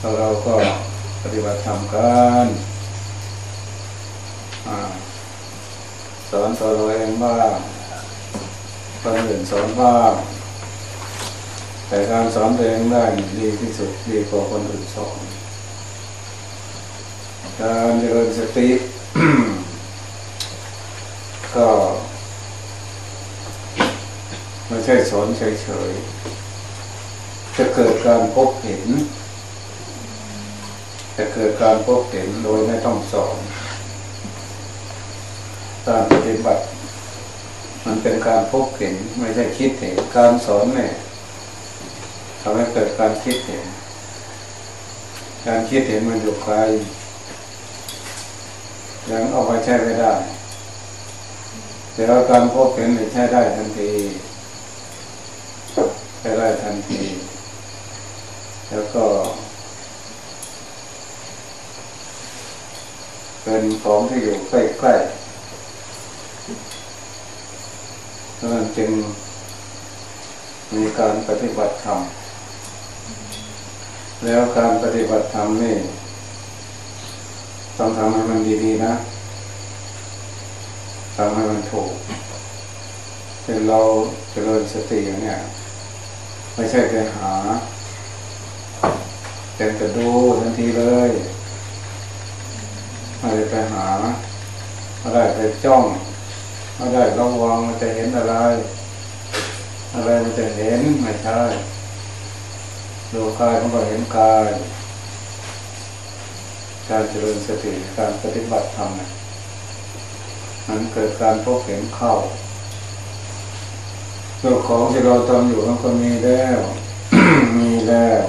เราก็ปฏิบัติธรรมกันสอนตัวเราเองบ้างคนอื่นสอนบ้างแต่การสอนตัวเองได้ดีที่สุดดีกว่าคนอื่นสอนการเจริญสติก็ไม่ใช่สอนเฉยๆจะเกิดการพบเห็น จะเกิดการพบเห็นโดยไม่ต้องสอนการปฏิบัติ มันเป็นการพบเห็นไม่ใช่คิดเห็นการสอนเนี่ยทำให้เกิดการคิดเห็น การคิดเห็นมันอยู่ไกลยังเอาไปใช้ไม่ได้ แต่ว่าการพบเห็นใช้ได้ทันทีใช้ได้ทันที แล้วก็ เป็นของที่อยู่ใกล้ๆนั้นจึงมีการปฏิบัติธรรม แล้วการปฏิบัติธรรมนี่ต้องทำให้มันดีๆนะทำให้มันถูกเป็นเราเจริญสติอย่างเนี้ยไม่ใช่ไปหาเป็นจะดูทันทีเลย ไม่ได้ไปหาไม่ได้ไปจ้องไม่ได้ระวังมันจะเห็นอะไร อะไรมันจะเห็นไม่ใช่ดูกายมันก็เห็นกาย การเจริญสติการปฏิบัติธรรมนะมันเกิดการพบเห็นเข้าตัวของที่เราทำอยู่มันก็มีแล้ว มีแล้ว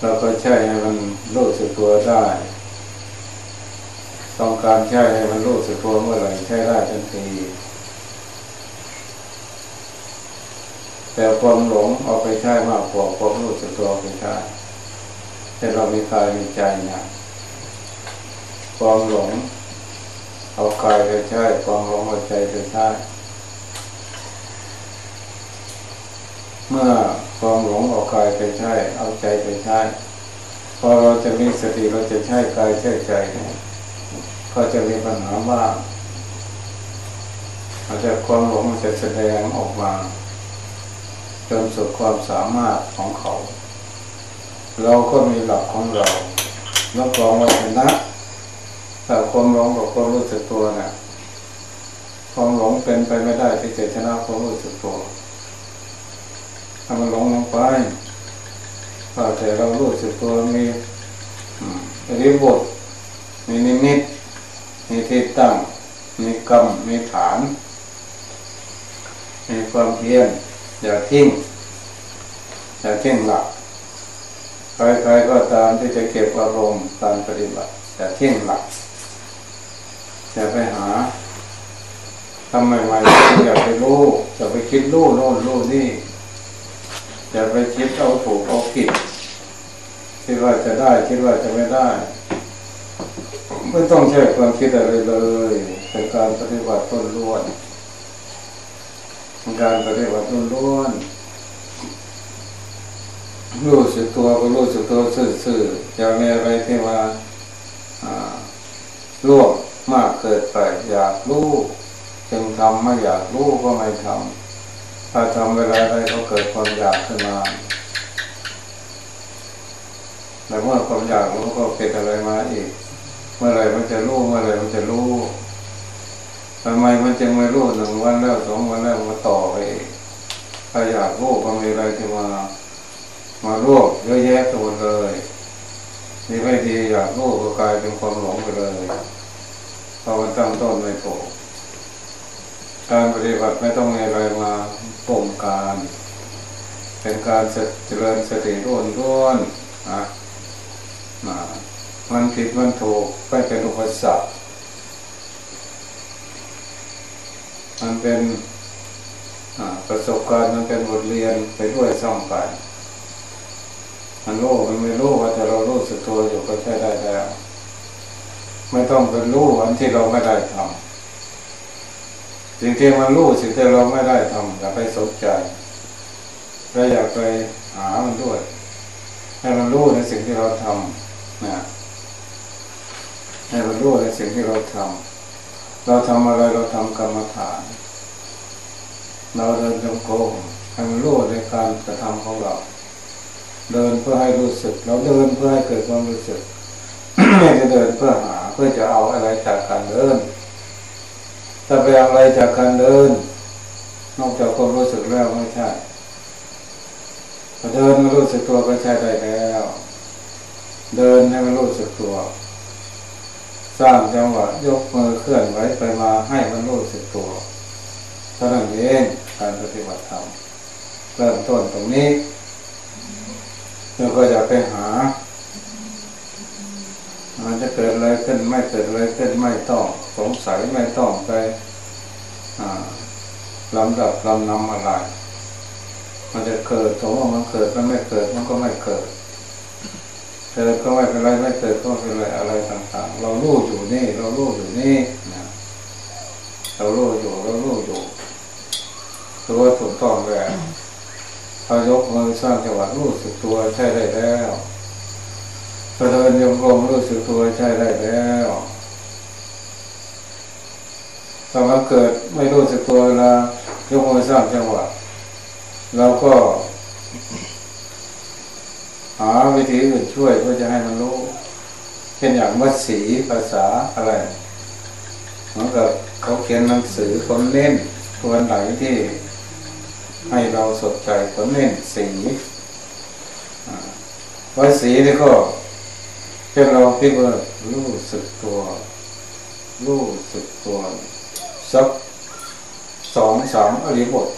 เราก็ใช้มัน รู้สึกตัวได้ ต้องการใช้ให้มันรู้สึกตัวเมื่อไหร่ใช้ได้ทันที แต่ความหลงเอาไปใช้มากกว่าความรู้สึกตัวไปใช้แต่เรามีกายมีใจนะความหลงเอากายไปใช้ความหลงเอาใจไปใช้เมื่อความหลงเอากายไปใช้เอาใจไปใช้ พอเราจะมีสติเราจะใช้กายใช้ใจก็จะมีปัญหาว่าอาจจะความหลงมันจะแสดงออกมาจนสุดความสามารถของเขา เราก็มีหลักของเราแล้วกองวัฒนะแต่ความหลงกับความรู้สึกตัวเนะ่ยความหลงเป็นไปไม่ได้ที่จะชนะความรู้สึกตัวถ้ามันหลงลงไป แต่เรารู้สึกตัวมีริบทมีนิมิตมีที่ตั้ง มีกรรมมีฐาน มีความเพียรอย่าทิ้งอย่าทิ้งหลักใครๆก็ตามที่จะเก็บอารมณ์การปฏิบัติแต่เที่ยงหลักจะไปหาทำใหม่ๆอยากไปรู้จะไปคิดรู้โน่นรู้นี่ จะไปคิดเอาถูกเอาผิดคิดว่าจะได้คิดว่าจะไม่ได้ไม่ต้องใช้ความคิดอะไรเลยเป็นการปฏิบัติต้นล้วนการปฏิบัติต้นล้วนรู้สึกตัวก็รู้สึกตัวซื่อๆอย่ามีอะไรที่มาล่วงมากเกิดไปอยากรู้จึงทำไม่อยากรู้ก็ไม่ทำ ถ้าทำเวลาใดก็เกิดความอยากขึ้นมาแต่เมื่อความอยากรู้ก็เกิดอะไรมาอีก เมื่อไรมันจะรู้เมื่อไรมันจะรู้ทำไมมันจึงไม่รู้หนึ่งวันแล้วสองวันแล้วมาต่อไปถ้าอยากรู้ก็มีอะไรที่มา มาร่วมเยอะแยะตัวเลยนี่ไม่ดีอยากรู้ก็กลายเป็นความหลงไปเลยพอมันตั้งต้นไม่ถูก การปฏิบัติไม่ต้องมีอะไรมาป่งการ เป็นการเจริญสติร่วนร่วนนะมันผิดมันถูกไม่เป็นอุปสรรคมันเป็นประสบการณ์มันเป็นบทเรียนไปด้วยซ่อมไปมันรู้มันไม่รู้ว่าจะเรารู้สึกตัวอยู่ก็ใช้ได้แล้ว ไม่ต้องเป็นรู้อันที่เราไม่ได้ทำ สิ่งที่มันรู้สิ่งที่เราไม่ได้ทำอย่าไปสนใจเราอยากไปหามันด้วย ให้มันรู้ในสิ่งที่เราทำนะให้มันรู้ในสิ่งที่เราทำเราทำอะไรเราทำกรรมฐาน เราเดินจงกรมให้มันรู้ในการกระทำของเรา เดินเพื่อให้รู้สึก เราเดินเพื่อให้เกิดความรู้สึกไม่จะเดินเพื่อหาเพื่อจะเอาอะไรจากการเดิน ถ้าไปเอาอะไรจากการเดิน นอกจากความรู้สึกแล้วไม่ใช่พอเดินมารู้สึกตัวก็ใช่ได้แล้ว เดินให้มันรู้สึกตัว สร้างจังหวะยกมือเคลื่อนไหวไปมาให้มันรู้สึกตัวเท่านั้นเองการปฏิบัติธรรมเริ่มต้นตรงนี้เราก็จะไปหา มันจะเกิดอะไรขึ้นไม่เกิดอะไรขึ้นไม่ต้องสงสัยไม่ต้องไปลำดับลำนำอะไร มันจะเกิดสมมติมันเกิดมันไม่เกิดมันก็ไม่เกิดเกิดก็ไม่เป็นไรไม่เกิดก็เป็นไรอะไรต่างๆ เรารู้อยู่นี่ เรารู้อยู่นี่นะเรารู้อยู่เรารู้อยู่ตัวถูกต้องแล้วพอยกมือสร้างจังหวะรู้สึกตัวใช่ได้แล้ว พอเดินยมกลมรู้สึกตัวใช่ได้แล้วถ้ามันเกิดไม่รู้สึกตัวเวลายกมือสร้างจังหวะเราก็ หาวิธีอื่นช่วยเพื่อจะให้มันรู้เช่นอย่างวัดสีภาษาอะไรเหมือนกับเขาเขียนหนังสือคนเน้นตัวไหนที่ให้เราสนใจคนเน้นสีวัดสีนี่ก็ เช่เราพิจารณารู้สึกตัว รู้สึกตัวสักสองสามอริบท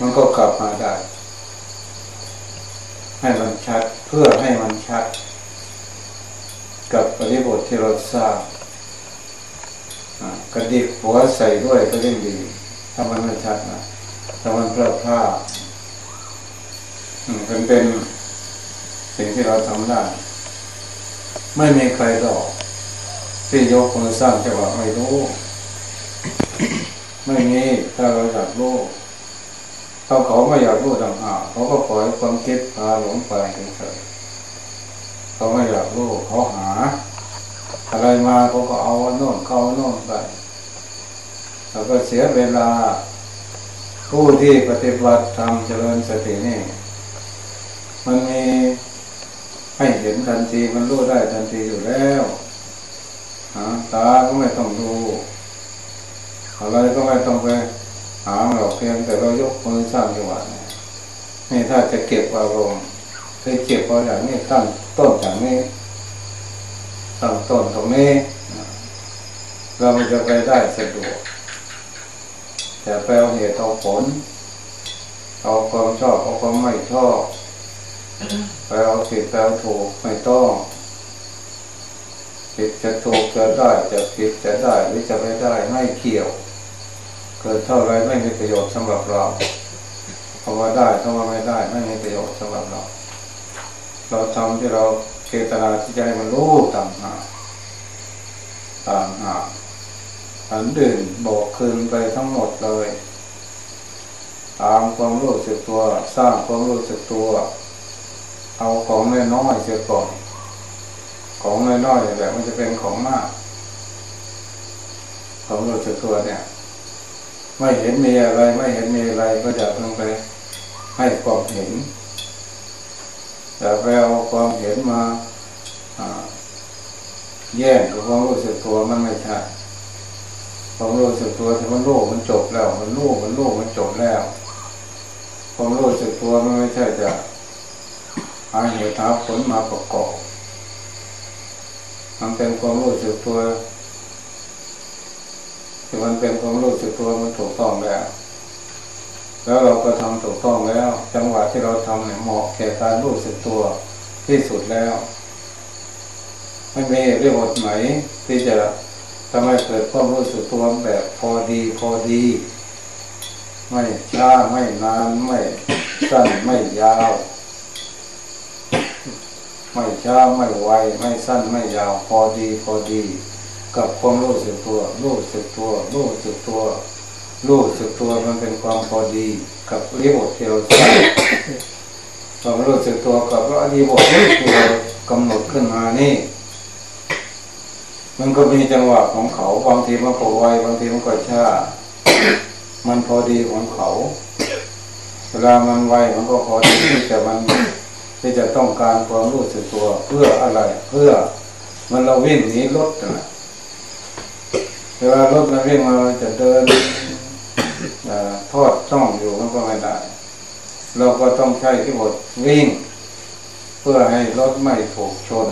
มันก็กลับมาได้ ให้มันชัดเพื่อให้มันชัด กับอริบทที่เราสร้างกระดิกหัวใส่ด้วยก็ยิ่งดีถ้ามันไม่ชัดนะถ้ามันเพลิดพลินเป็นเป็นสิ่งที่เราทำได้ ไม่มีใครหรอก ที่ยกมือสร้างจังหวะไม่รู้ ไม่มีถ้าเราอยากรู้เขาเขาไม่อยากรู้ต่างหากเขาก็ปล่อยความคิดพาหลงไปเฉยเขาไม่อยากรู้เขาหา อะไรมาเขาก็เอาโน่นเขาโน่นไปแล้วก็เสียเวลา ผู้ที่ปฏิบัติทำเจริญสตินี่ มันมี ให้เห็นทันทีมันรู้ได้ทันทีอยู่แล้วตาก็ไม่ต้องดูอะไรก็ไม่ต้องไปหาหรอกเพียงแต่เรายกมือสร้างจังหวะนี่ถ้าจะเก็บอารมณ์เคยเก็บเอาอย่างนี้ตั้งต้นอย่างนี้ตั้งต้นตรงนี้ เรามันจะไปได้สะดวกแต่ไปเอาเหตุเอาผลเอาความชอบเอาความไม่ชอบ ไปเอาผิดไปเอาถูกไม่ต้องผิดจะถูกจะได้จะผิดจะได้หรือจะไม่ได้ไม่เกี่ยว เกิดเท่าไรไม่มีประโยชน์สำหรับเราเพราะว่าได้ถ้าว่าไม่ได้ไม่มีประโยชน์สำหรับเรา เราทำที่เราเกตนาที่ใจมันรู้ต่างหากต่างหากอันดื่นบอกคืนไปทั้งหมดเลย ตามความรู้สึกตัว สร้างความรู้สึกตัว เอาของน้อยเสียก่อนของน้อยๆแบบมันจะเป็นของมาก ของรู้สึกตัวเนี่ย ไม่เห็นมีอะไร ไม่เห็นมีอะไรก็จะต้องไปให้ความเห็นแต่ไปเอาความเห็นมาแย่งกับความรู้สึกตัวมันไม่ใช่ความรู้สึกตัวที่มันรู้มันจบแล้ว มันรู้มันรู้มันจบแล้วความรู้สึกตัวมันไม่ใช่จะ หาเหตุหาผลมาประกอบมันเป็นความรู้สึกตัวที่มันเป็นความรู้สึกตัวมันถูกต้องแล้ว แล้วเราก็ทำถูกต้องแล้ว จังหวะที่เราทำเนี่ยเหมาะแก่การรู้สึกตัวที่สุดแล้ว ไม่มีเรื่องอดไหนที่จะทำให้เกิดความรู้สึกตัวแบบพอดีพอดี ไม่ช้าไม่นานไม่สั้นไม่ยาว ไม่ช้าไม่ไวไม่สั้นไม่ยาวพอดีพอดี กับความรู้สึกตัว รู้สึกตัว รู้สึกตัว รู้สึกตัวมันเป็นความพอดี กับรียกว่เทวสร้ความรู้สึกตัวกับว่าอดีบทที่เรากำหนดขึ้นมานี่มันก็มีจังหวะของเขาบางทีมันก็ไวบางทีมันก็ช้า มันพอดีของเขา เวลามันไวมันก็พอดีที่มัน ที่จะต้องการความรู้สึกตัวเพื่ออะไร เพื่อมันเราวิ่งหนีรถนะเวลารถมันวิ่งมาจะเดินทอดต้องอยู่มันก็ไม่ได้ เราก็ต้องใช้ที่บทวิ่ง เพื่อให้รถไม่ถูกชน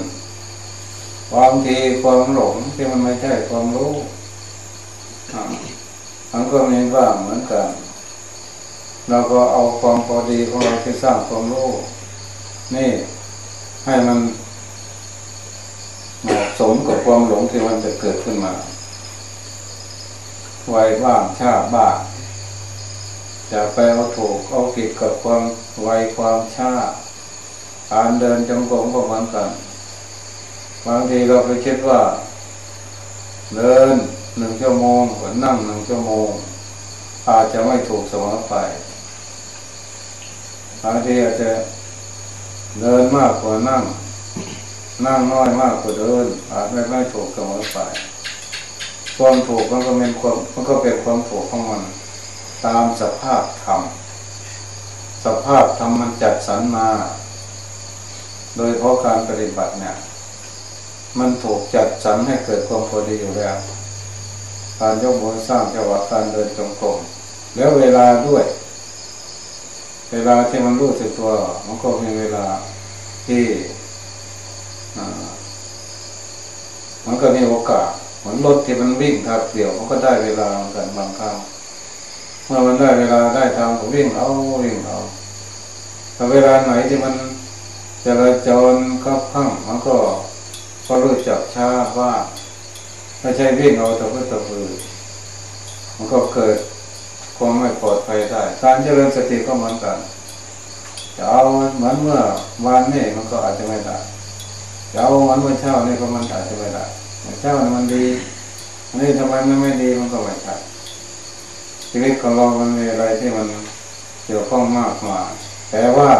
บางทีความหลงที่มันไม่ใช่ความรู้มันก็มีบ้างเหมือนกัน เราก็เอาความพอดีของเราที่สร้างความรู้ นี่ให้มันเหมาะสมกับความหลงที่มันจะเกิดขึ้นมาไวบ้างชาบ้างจะไปเอาถูกเอาผิดกับความไวความชาการเดินจงกรมก็เหมือนกัน บางทีเราไปคิดว่า เดินหนึ่งชั่วโมงหรือนั่งหนึ่งชั่วโมง อาจจะไม่ถูกเสมอไปบางทีอาจจะ เดินมากกว่านั่ง นั่งน้อยมากกว่าเดิน อาจไม่ไม่ถูกเสมอไปความถูกมันก็เป็นความมันก็เป็นความถูกของมัน ตามสภาพธรรมสภาพธรรมมันจัดสรรมา โดยเพราะการปฏิบัติเนี่ย มันถูกจัดสรรให้เกิดความพอดีอยู่แล้ว การยกมือสร้างจังหวะการเดินจงกรมแล้วเวลาด้วย เวลาที่มันรู้สึกตัว มันก็มีเวลาที่มันก็มีโอกาสเหมือนรถที่มันวิ่งทางเดี่ยว มันก็ได้เวลาเหมือนกันบางครั้งเมื่อมันได้เวลาได้ทางก็วิ่งเอาวิ่งเอาแต่เวลาไหนที่มันจราจรขับข้างมันก็ก็รู้จักช้าว่าไม่ใช่วิ่งเอาตะพื้นตะพือมันก็เกิด ความไม่ปลอดภัยได้ การเจริญสติก็เหมือนกันจะเอาเหมือนเมื่อวานนี่มันก็อาจจะไม่ได้จะเอาเหมือนเมื่อเช้านี่ก็มันอาจจะไม่ได้เมื่อเช้ามันดีอันนี้ทำไมมันไม่ดีมันก็ไม่ใช่ชีวิตของเรามันมีอะไรที่มันเกี่ยวข้องมากมายแต่ว่า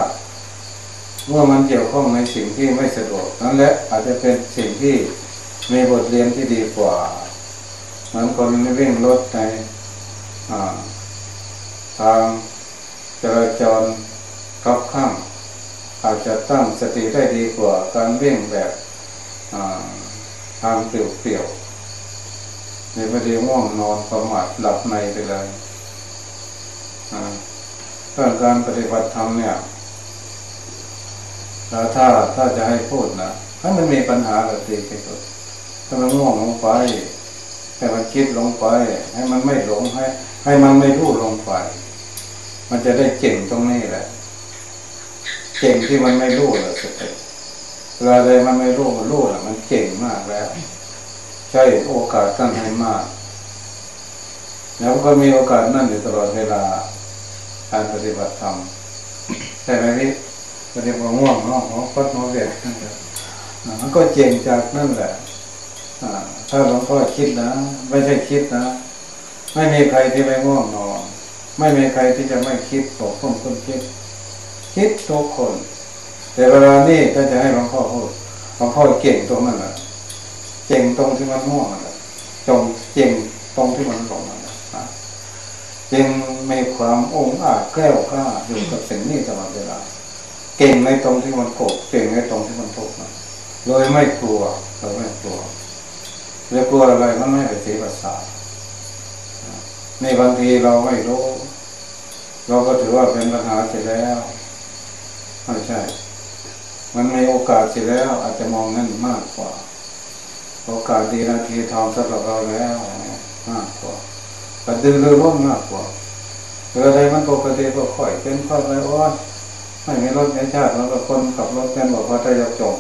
เมื่อมันเกี่ยวข้องในสิ่งที่ไม่สะดวกนั่นแหละอาจจะเป็นสิ่งที่มีบทเรียนที่ดีกว่าเหมือนคนวิ่งรถใน ทางจราจรกับข้างอาจจะตั้งสติได้ดีกว่าการวิ่งแบบทางเปลี่ยวๆในประเดี๋ยวง่วงนอนประมาทหลับในไปเลยเรื่องการปฏิบัติธรรมเนี่ยแล้วถ้าถ้าจะให้พูดนะถ้ามันมีปัญหาแบบนี้ไปสุดถ้ามันง่วงลงไปให้มันคิดลงไป ให้มันไม่หลงให้ ให้มันไม่รู้ลงไป มันจะได้เก่งตรงนี้แหละ เก่งที่มันไม่รู้เลยสติเวลาใดมันไม่รู้มันรู้แหละมันเก่งมากแล้ว ใช่โอกาสตั้งให้มาก แล้วก็มีโอกาสนั่นอยู่ตลอดเวลาการปฏิบัติธรรมใช่ไหมพี่ปฏิบัติง่วงเนาะหัวฟัดหัวเวียดมันก็เก่งจากนั่นแหละถ้าหลวงพ่อคิดนะ ไม่ใช่คิดนะ ไม่มีใครที่ไม่ง่วงนอน ไม่มีใครที่จะไม่คิดตกคนคนคิด คิดทุกคน แต่เวลานี้ถ้าจะให้หลวงพ่อพูดหลวงพ่อเก่งตรงนั้นแหละเก่งตรงที่มันง่วงนั่นแหละจงเก่งตรงที่มันหลงนั่นแหละจึงมีความองอาจแกล้วกล้าอยู่กับสิ่งนี้ตลอดเวลาเก่งในตรงที่มันโกรธเก่งในตรงที่มันทุกข์โดยไม่กลัวโดยไม่กลัวเรียกลัวอะไรมันไม่ไปเสียภาษา นบางทีเราไม่รู้ เราก็ถือว่าเป็นปัญหาเสร็จแล้วไม่ใช่ มันมีโอกาสเสร็จแล้ว อาจจะมองนั่นมากกว่า โอกาสดีนาทีทองสำหรับเราแล้วมากกว่าแต่ดึงเรือร่วมมากกว่าเรือใดมันปกติก็ค่อยเป็นค่อยไปอ้อนไม่มีรถไม่ชาติแล้วก็คนขับรถแม่นบอกว่าจะยกจบ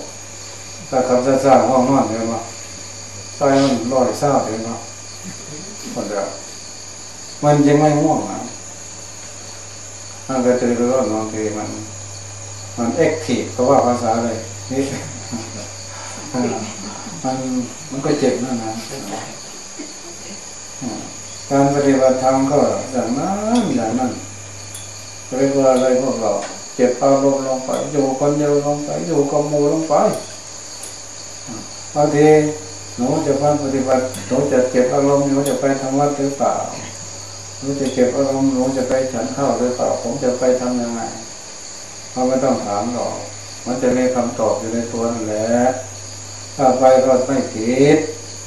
ถ้าขับซ่าๆห้องนอนเลยว่าใจมันลอยซาเองเนาะคนเดียว มันยังไม่ง่วงนะมันก็จะรู้ว่าบางทีมัน มันเอ็กทีฟเพราะว่าภาษาเลยนี่มันมันก็เจ็บนั่นนะการปฏิบัติธรรมก็อย่างนั้นอย่างนั้นเรียกว่าอะไรพวกเราเจ็บอารมณ์ลงไป อยู่คนเดียวลงไป อยู่กับมูลงไปบางทีหนูจะพันปฏิบัติหนูจะเก็บอารมณ์หนูจะไปทำวัดหรือเปล่า หนูจะเก็บอารมณ์หนูจะไปฉันข้าวหรือเปล่าผมจะไปทำยังไงเราไม่ต้องถามหรอกมันจะมีคำตอบอยู่ในตัวนั่นแหละถ้าไปก็ไม่ผิด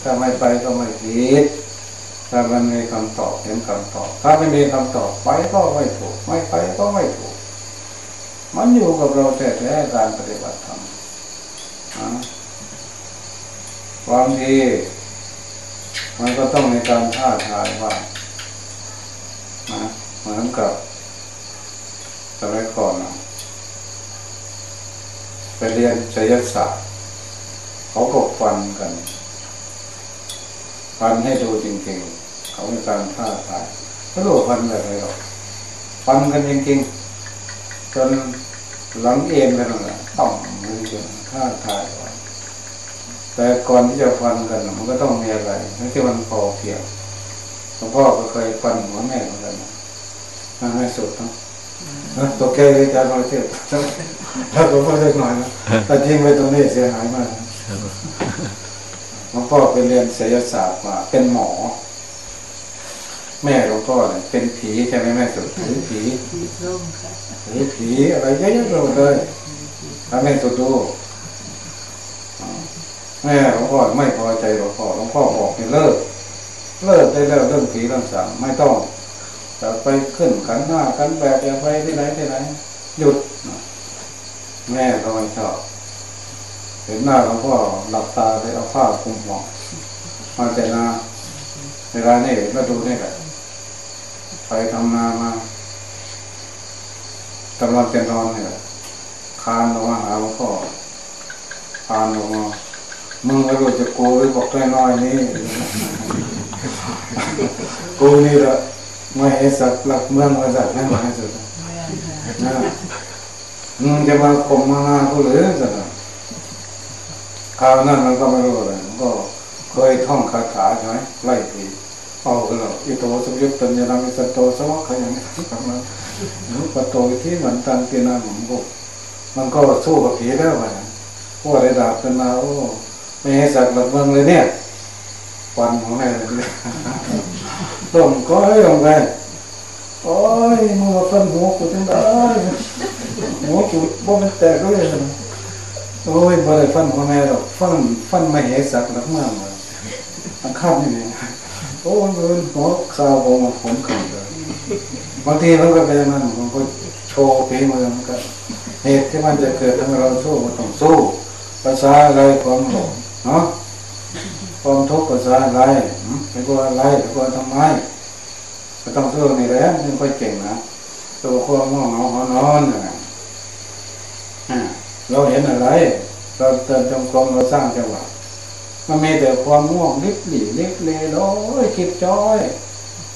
ถ้าไม่ไปก็ไม่ผิดถ้ามันมีคำตอบเห็นคำตอบ ถ้าไม่มีคำตอบไปก็ไม่ถูก ไม่ไปก็ไม่ถูก มันอยู่กับเราแท้ๆการปฏิบัติธรรมบางทีมันก็ต้องในการท้าทายว่า นะเหมือนกับสมัยก่อนไปเรียนศิลศาสตร์เขาก็ฟันกัน ฟันให้ดูจริงๆ เขาในการท้าทายไม่รู้ฟันแบบไหนหรอกฟันกันจริงๆจนหลังเอ็นกันเลยต่อมมือจนท้าทายแต่ก่อนที่จะฟันกันมันก็ต้องมีอะไรไม่ใช่มันพอเพียง หลวงพ่อก็เคยฟันหัวแม่เหมือนกันนะให้สุดทั้งตัวแกเลยจะมาเทียบถ้าหลวงพ่อเล็กหน่อยนะแต่ทิ้งไว้ตรงนี้เสียหายมากหลวงพ่อไปเรียนศิลศาสตร์มาเป็นหมอ แม่หลวงพ่อเนี่ยเป็นผีใช่ไหมแม่สุดหรือผีหรือผีอะไรเยอะๆเลยถ้าแม่สุดดูแม่หลวงพ่อไม่พอใจหลวงพ่อหลวงพ่อบอกให้เลิก เลิกได้แล้วเรื่องผีเรื่องสางไม่ต้องจะไปขึ้นขันหน้าขันแบบจะไปที่ไหนที่ไหนหยุด แม่ก็ไม่ชอบเห็นหน้าหลวงพ่อหลับตาไปเอาผ้าคลุมหัวมาแต่นาเวลานี่ก็ดูนี่แหละไปทำนามากำลังจะนอนเนี่ยคานลงมาหาหลวงพ่อคานลงมามึงไม่รู้จะโกูหรือบอกน้อยๆนี่ กูนี่ละไม่ให้สักหลักเมืองมาสักนั่นมาให้สุดนะมึงจะมาข่มมานากูหรือสักคราวนั้นมันก็ไม่รู้อะไรมันก็เคยท่องคาถาใช่ไหมไล่ผีเอากันแล้วอิโตสมยุตตัญญามิสัตโตสวัคขยังทำนั้นหรือปโตที่เหมือนตันกินาหมุนก็มันก็สู้กับผีได้ไหมพวกระดับเป็นมาโอ้ไม่ให้สักหลักเมืองเลยเนี่ย วันของแม่เลยต้มก้อยลงไปโอ้ยมือฟันหัวกูจังได้หัวกูบ่มันแตกเลยโอ้ยบ่ได้ฟันพ่อแม่หรอกฟันฟันไม่ให้สักหลักเมืองเลยมันข้ามนี่เองโอ้ยมันหัวขาวผมผมขึ้นเลยบางทีมันก็เป็นมันมันก็โชว์ฝีมือมันก็เหตุที่มันจะเกิดทำให้เราสู้มันต้องสู้ภาษาอะไรความหลงเนาะ ความทุกข์ภาษาอะไรไม่กลัวอะไรไม่กลัวทำไมก็ต้องสู้นี่แหละไม่ค่อยเก่งนะตัวความง่วงเหงาหอนอนนะเราเห็นอะไร เราเติมจงกรมเราสร้างจังหวะมันมีแต่ความง่วงลิบหลี่ลิบเลโอ้ยคิดจ้อย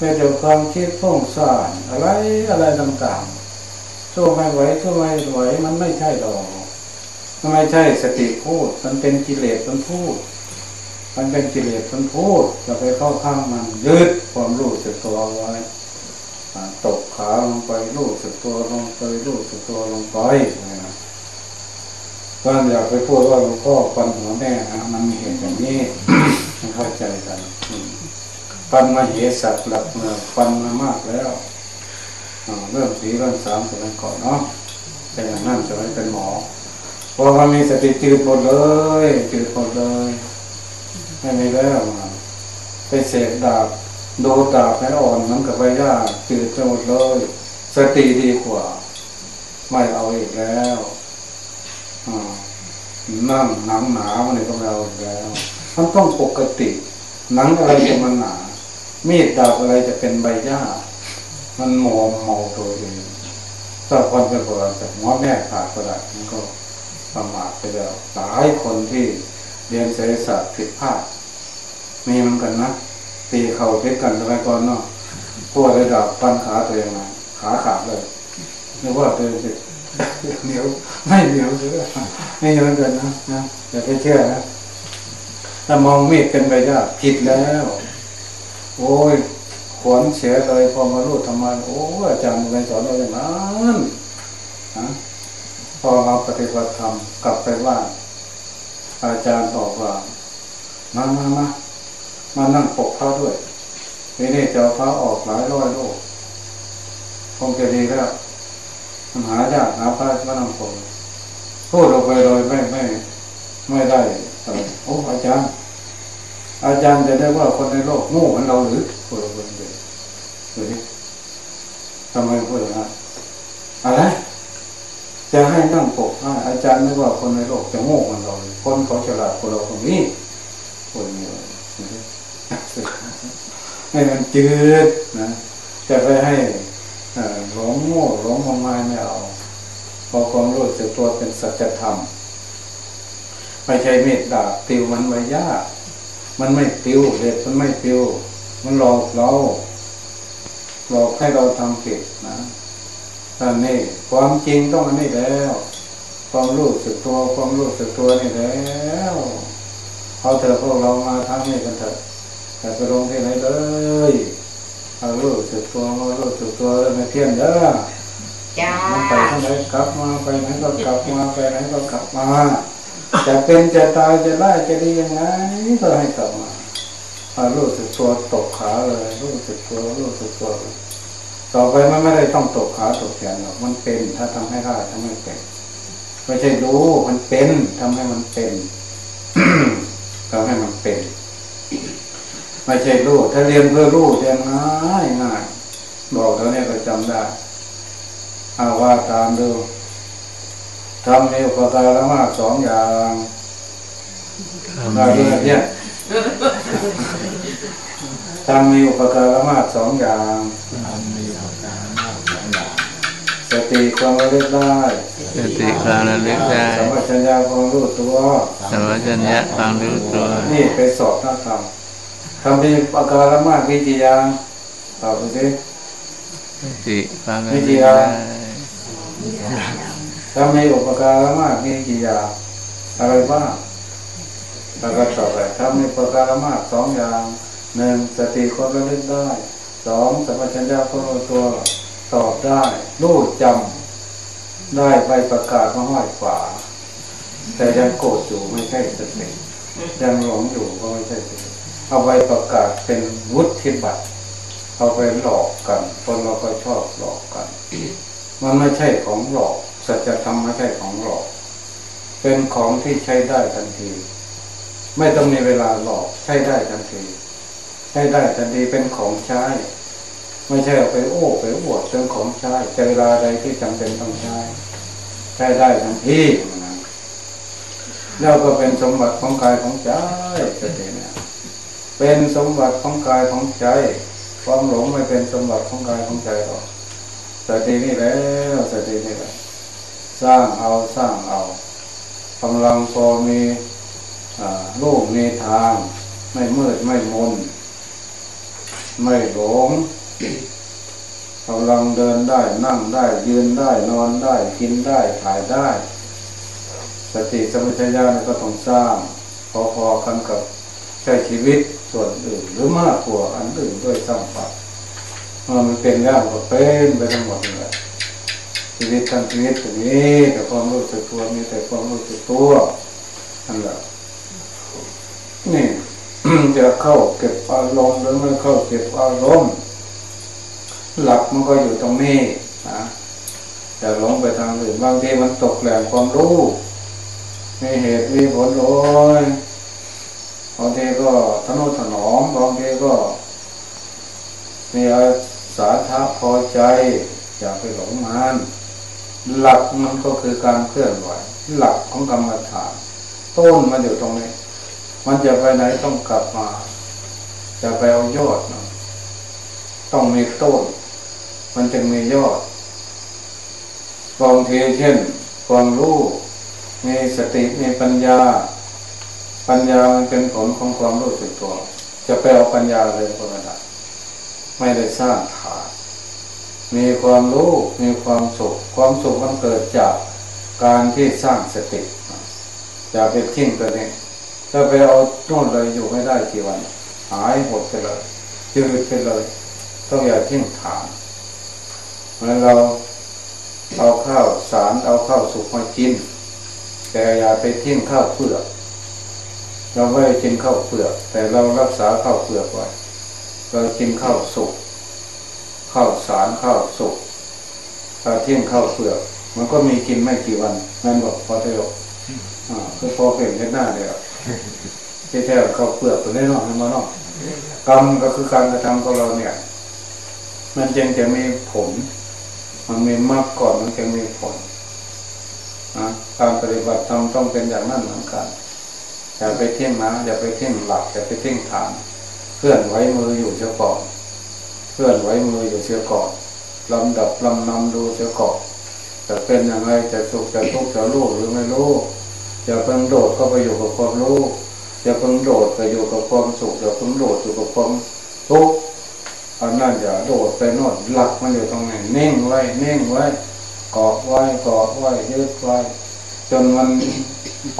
มีแต่ความคิดฟุ้งซ่านอะไรอะไรต่างๆสู้ไม่ไหวสู้ไม่ไหวมันไม่ใช่หรอกมันไม่ใช่สติพูด มันเป็นกิเลสมันพูด มันเป็นกิเลสมันพูดจะไปเข้าข้างมันยืดความรู้สึกตัวไว้ตกขาลงไปรู้สึกตัวลงไปรู้สึกตัวลงไปนะก็อยากไปพูดว่าหลวงพ่อปันหัวแม่นะมันมีเหตุอย่างนี้ไม่เข้าใจกันปันมาเหตุสัตว์หลักเมืองปันมามากแล้วเรื่องสีเรื่องสามสมัยก่อนเนาะแต่อย่างนั้นจะไม่เป็นหมอพอมันมีสติจืดหมดเลยจืดหมดเลย ไม่มีแล้วไปเสกดาบโดูดาบให้อ่อนมันกับใบหญ้าจืดไปหมดเลย สติดีกว่า ไม่เอาอีกแล้วนั่งหนังหนาวันนี้ก็ไม่เอาอีกแล้วมันต้องปกติ หนังอะไรจะมันหนา มีดดาบอะไรจะเป็นใบหญ้า มันมอมเมาตัวเองถ้าคนเป็นโบราณจะหัวแม่ขาดก็ได้มันก็ประมาทไปแล้วหลายคนที่ เรียนเศรษฐศาสตร์ผิดพลาดมีเหมือนกันนะตีเข่าเพชรกันสมัยก่อนเนาะพวกระดับปันขาตัวเองมาขาขาดเลยนึกว่าตัวเองเหนียวไม่เหนียวเสือไม่เหมือนกันนะนะอย่าไปเชื่อนะถ้ามองมีดเป็นไปได้ผิดแล้ว โอ้ยขวนเสียเลยพอมารู้ทำไมโอ้อาจารย์ไปสอนเราอย่างนั้นนะพอมาปฏิบัติธรรมกลับไปบ้า อาจารย์บอกว่ามามามามานั่งปกพระด้วยทีนี้จะเอาพระออกหลายร้อยโลกคงจะดีแล้วมันหายากหาพระมานั่งปกพูดออกไปเลยไม่ไม่ไม่ได้อะไรโอ้อาจารย์ อาจารย์จะได้ว่าคนในโลกโง่เหมือนเราหรือพูดออกไปเลยดูดิทำไมพูดอย่างนั้น จะให้นั่งปกให้อาจารย์นึกว่าคนในโลกจะโง่เหมือนเราเลยคนเขาฉลาดกว่าเราตรงนี้พูดอย่างนี้ให้มันจืดนะจะไปให้เอ่อหลงโง่หลงมงายไม่เอาพอความรู้สึกตัวเป็นสัจธรรมไม่ใช่เมตตาติวมันไว้ยากมันไม่ติวเด็กมันไม่ติวมันหลอกเราหลอกให้เราทำผิดนะ ท่านนี่ความจริงต้องอันนี้แล้ว ความรู้สึกตัว ความรู้สึกตัวนี่แล้วเอาเถอะพวกเรามาทำนี่กันเถอะแต่ไปลงที่ไหนเลยเอารู้สึกตัวมารู้สึกตัวแล้วไม่เพี้ยนเด้อจ้ามันไปทางไหนกลับมาไปไหนก็กลับมาไปไหนก็กลับมาจะเป็นจะตายจะได้จะดียังไงก็ให้กลับมาเอารู้สึกตัวตกขาเลยรู้สึกตัวรู้สึกตัวเลย ต่อไปมันไม่ได้ต้องตกขาตกแขนหรอกมันเป็น ถ้าทำให้ได้ทำให้เป็นไม่ใช่รู้มันเป็นทำให้มันเป็นทำให้มันเป็นไม่ใช่รู้ถ้าเรียนเพื่อรู้เรียนง่ายง่ายบอกแล้วเนี่ยก็จำได้อาว่าตามดูทำมีอุปการะมากสองอย่างได้ด้วยเนี่ย ทำมีอุปการะมากสองอย่างมีอาการมากหลายอย่าง สติความระลึกได้สติความระลึกได้สัมปชัญญะความรู้ตัวสัมปชัญญะความรู้ตัว นี่ไปสอบนักธรรมทำมีอุปการะมากวิจิยังตอบไปสิสติความระลึกได้ถ้ามีอุปการะมากมีกี่อย่างอะไรบ้าง แล้วก็ต่อไปถ้ามีอุปการมากสองอย่างหนึ่งสติความระลึกได้สองสัมปชัญญะความรู้ตัวตอบได้รู้จำได้ใบประกาศมาห้อยฝาแต่ยังโกรธอยู่ไม่ใช่สติยังหลงอยู่ก็ไม่ใช่สติเอาใบประกาศเป็นวุฒิบัตรเอาไปหลอกกันคนเราก็ชอบหลอกกัน มันไม่ใช่ของหลอกสัจธรรมไม่ใช่ของหลอก เป็นของที่ใช้ได้ทันที ไม่ต้องมีเวลาหลอกใช้ได้ทันทีใช้ได้ทันทีเป็นของใช้ ไม่ใช่เอาไปโอ้ไปอวดเป็นของใช้แต่เวลาใดที่จำเป็นต้องใช้ใช้ได้ทันทีนะแล้วก็เป็นสมบัติของกายของใจจะเห็นเนี่ยเป็นสมบัติของกายของใจ ความหลงไม่เป็นสมบัติของกายของใจหรอกสตินี่แล้วสตินี่แหละสร้างเอาสร้างเอากำลังพอมี อ่าลูกมีทาง ไม่มืดไม่มน ไม่หลงกำลังเดินได้นั่งได้ยืนได้นอนได้กินได้ถ่ายได้ สติสมัชัญญาเนี่ยก็ต้องสร้าง พอๆกันกับใช้ชีวิตส่วนอื่น หรือมากกว่าอันอื่นด้วยซ้ำไปเมื่อมันเป็นแล้วก็เป็นไปทั้งหมดเลยชีวิตทั้งชีวิตอย่างนี้แต่ความรู้สึกตัวมีแต่ความรู้สึกตัวนั่นแหละ นี่จะเข้าเก็บอารมณ์หรือไม่เข้าเก็บอารมณ์หลักมันก็อยู่ตรงนี้นะอย่าหลงไปทางอื่นบางทีมันตกแหล่งความรู้มีเหตุมีผลโอ้ยบางทีก็ทนุถนอมบางทีก็มีอาสาทะพอใจอย่าไปหลงมันหลักมันก็คือการเคลื่อนไหว หลักของกรรมฐาน ต้นมันอยู่ตรงนี้ มันจะไปไหนต้องกลับมา จะไปเอายอดนะต้องมีต้น มันจึงมียอดบางทีเช่นความรู้มีสติมีปัญญา ปัญญามันเป็นผลของความรู้สึกตัว จะไปเอาปัญญาเลยก็ไม่ได้ไม่ได้สร้างฐานมีความรู้มีความสุข ความสุขมันเกิดจากการที่สร้างสติอย่าไปทิ้งตัวนี้ ถ้าไปเอาโน่นเลยอยู่ไม่ได้กี่วัน หายหมดไปเลยจืดไปเลย ต้องอย่าทิ้งฐานเมื่อเราเอาข้าวสารเอาข้าวสุกมากิน แต่อย่าไปทิ้งข้าวเปลือกเราไม่กินข้าวเปลือก แต่เรารักษาข้าวเปลือกไว้เรากินข้าวสุกข้าวสารข้าวสุกถ้าเทิ้งข้าวเปลือก มันก็มีกินไม่กี่วันนั่นบอกพอเดียวอ่าคือพอเพ่งเห็นหน้าเดียว ที่แท้เขาเปลือกตัวนี้เนาะให้มาเนาะกรรมก็คือการกระทำของเราเนี่ย มันจึงจะมีผล มันมีมากก่อนมันจึงมีผลนะการปฏิบัติธรรมต้องเป็นอย่างนั้นเหมือนกันอย่าไปเที่ยงนะอย่าไปเที่ยงหลักอย่าไปเที่ยงฐานเคลื่อนไหวมืออยู่เสียก่อนเคลื่อนไหวมืออยู่เสียก่อนลำดับลำนำดูเสียก่อนจะเป็นย่างไรจะสุขจะทุกข์จะรู้หรือไม่รู้ อย่าเพิ่งโดดเข้าไปอยู่กับความรู้อย่าเพิ่งโดดไปอยู่กับความสุขอย่าเพิ่งโดดอยู่กับความทุกข์อันนั้นอย่าโดดไปน่นหลักมันอยู่ตรงไหนเน่งไว้เน่งไว้เกาะไว้เกาะไว้ยึดไว้จนมัน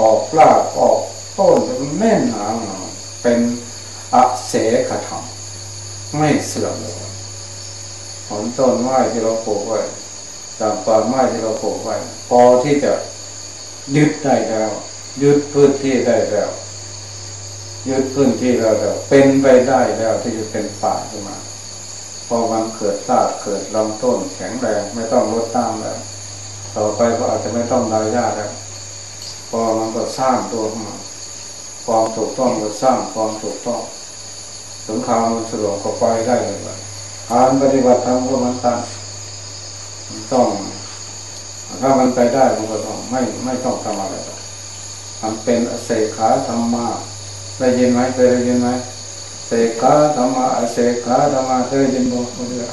ออกรากออกต้นจนมันแน่นหนาหนาเป็นอเสขธรรมไม่เสื่อมเลยผลต้นไม้ที่เราปลูกไว้ตามป่าไม้ที่เราปลูกไว้พอที่จะ ยึดได้แล้วยึดพื้นที่ได้แล้วยึดพื้นที่เราแล้วเป็นไปได้แล้วที่จะเป็นป่าขึ้นมาพอมันเกิดรากเกิดลำต้นแข็งแรงไม่ต้องลดน้ำแล้วต่อไปก็อาจจะไม่ต้องดายญาติแล้วพอมันก็สร้างตัวขึ้นมาความถูกต้องก็สร้างความถูกต้องถึงข่าวมันสะดวกก็ไปได้เลยว่าการปฏิบัติธรรมก็มือนกันมันต้อง ถ้ามันไปได้มันก็ต้องไม่ไม่ต้องทำอะไรหรอกมันเป็นเสขาธรรมะได้ยินไหมเคยได้ยินไหมเสกขาธรรมะเสกขาธรรมะเคยได้ยินบ่ไม่ได้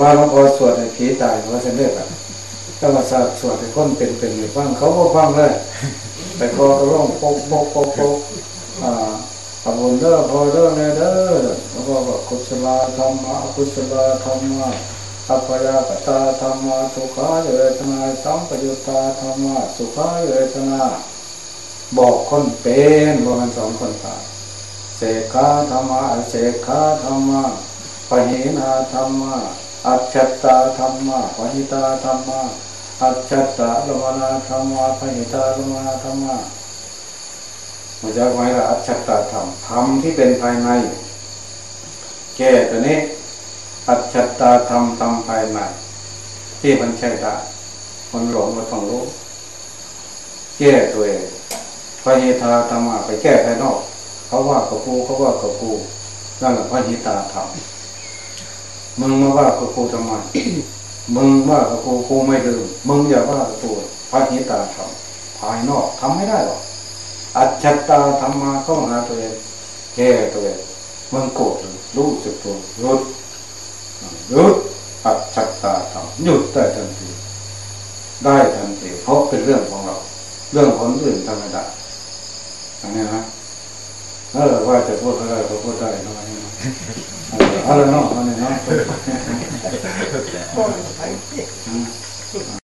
ว่าหลวงพ่อสวดให้ผีตายว่าจะเลิกอะก็มาสาสวดให้คนเป็นเป็นอยู่ฟังเขาก็ฟังเลยแต่พอร้องโป๊กปกปกปกอ่าขอบคุณเด้อพอเด้อแน่เด้อแล้วก็กุศลธรรมะกุศลธรรมะ อัปยากตาธรรมะทุขายเวทนาสัมปยุตตาธรรมะสุขายเวทนา บอกคนเป็นว่ามันสองคนตายเสกขาธรรมะเสกขาธรรมะปหินาธรรมะอัจฉตาธรรมะปหิตาธรรมะอัจฉตาลมนาธรรมะปหิตาลมนาธรรมะมันจะไว้ละอัจฉตาธรรมธรรมที่เป็นภายใน แก้ตัวนี้ อัจฉตาธรรมทำภายในที่มันใช่ได้มันหลงมันต้องรู้ แก้ตัวเองพระหิทาธรรมะไปแก้ภายนอกเขาว่ากับกูเขาว่ากับกูนั่นแหละพระหิตาธรรมมึงมาว่ากับกูทำไมมึงว่ากับกูกูไม่ดื่มมึงอย่าว่ากับกูพระหิตาธรรมภายนอกทำไม่ได้หรอกอัจฉตาธรรมะเข้าหาตัวเองแก้ตัวเองมึงโกรธรู้สึกตัวหยุด หยุดอัจฉตาธรรมหยุดได้ทันทีได้ทันทีเพราะเป็นเรื่องของเรา เรื่องคนอื่นทำไม่ได้ตรงนี้นะถ้าเราว่าจะพูดอะไรก็พูดได้ทำไมนะอะไรเนาะอะไรเนาะ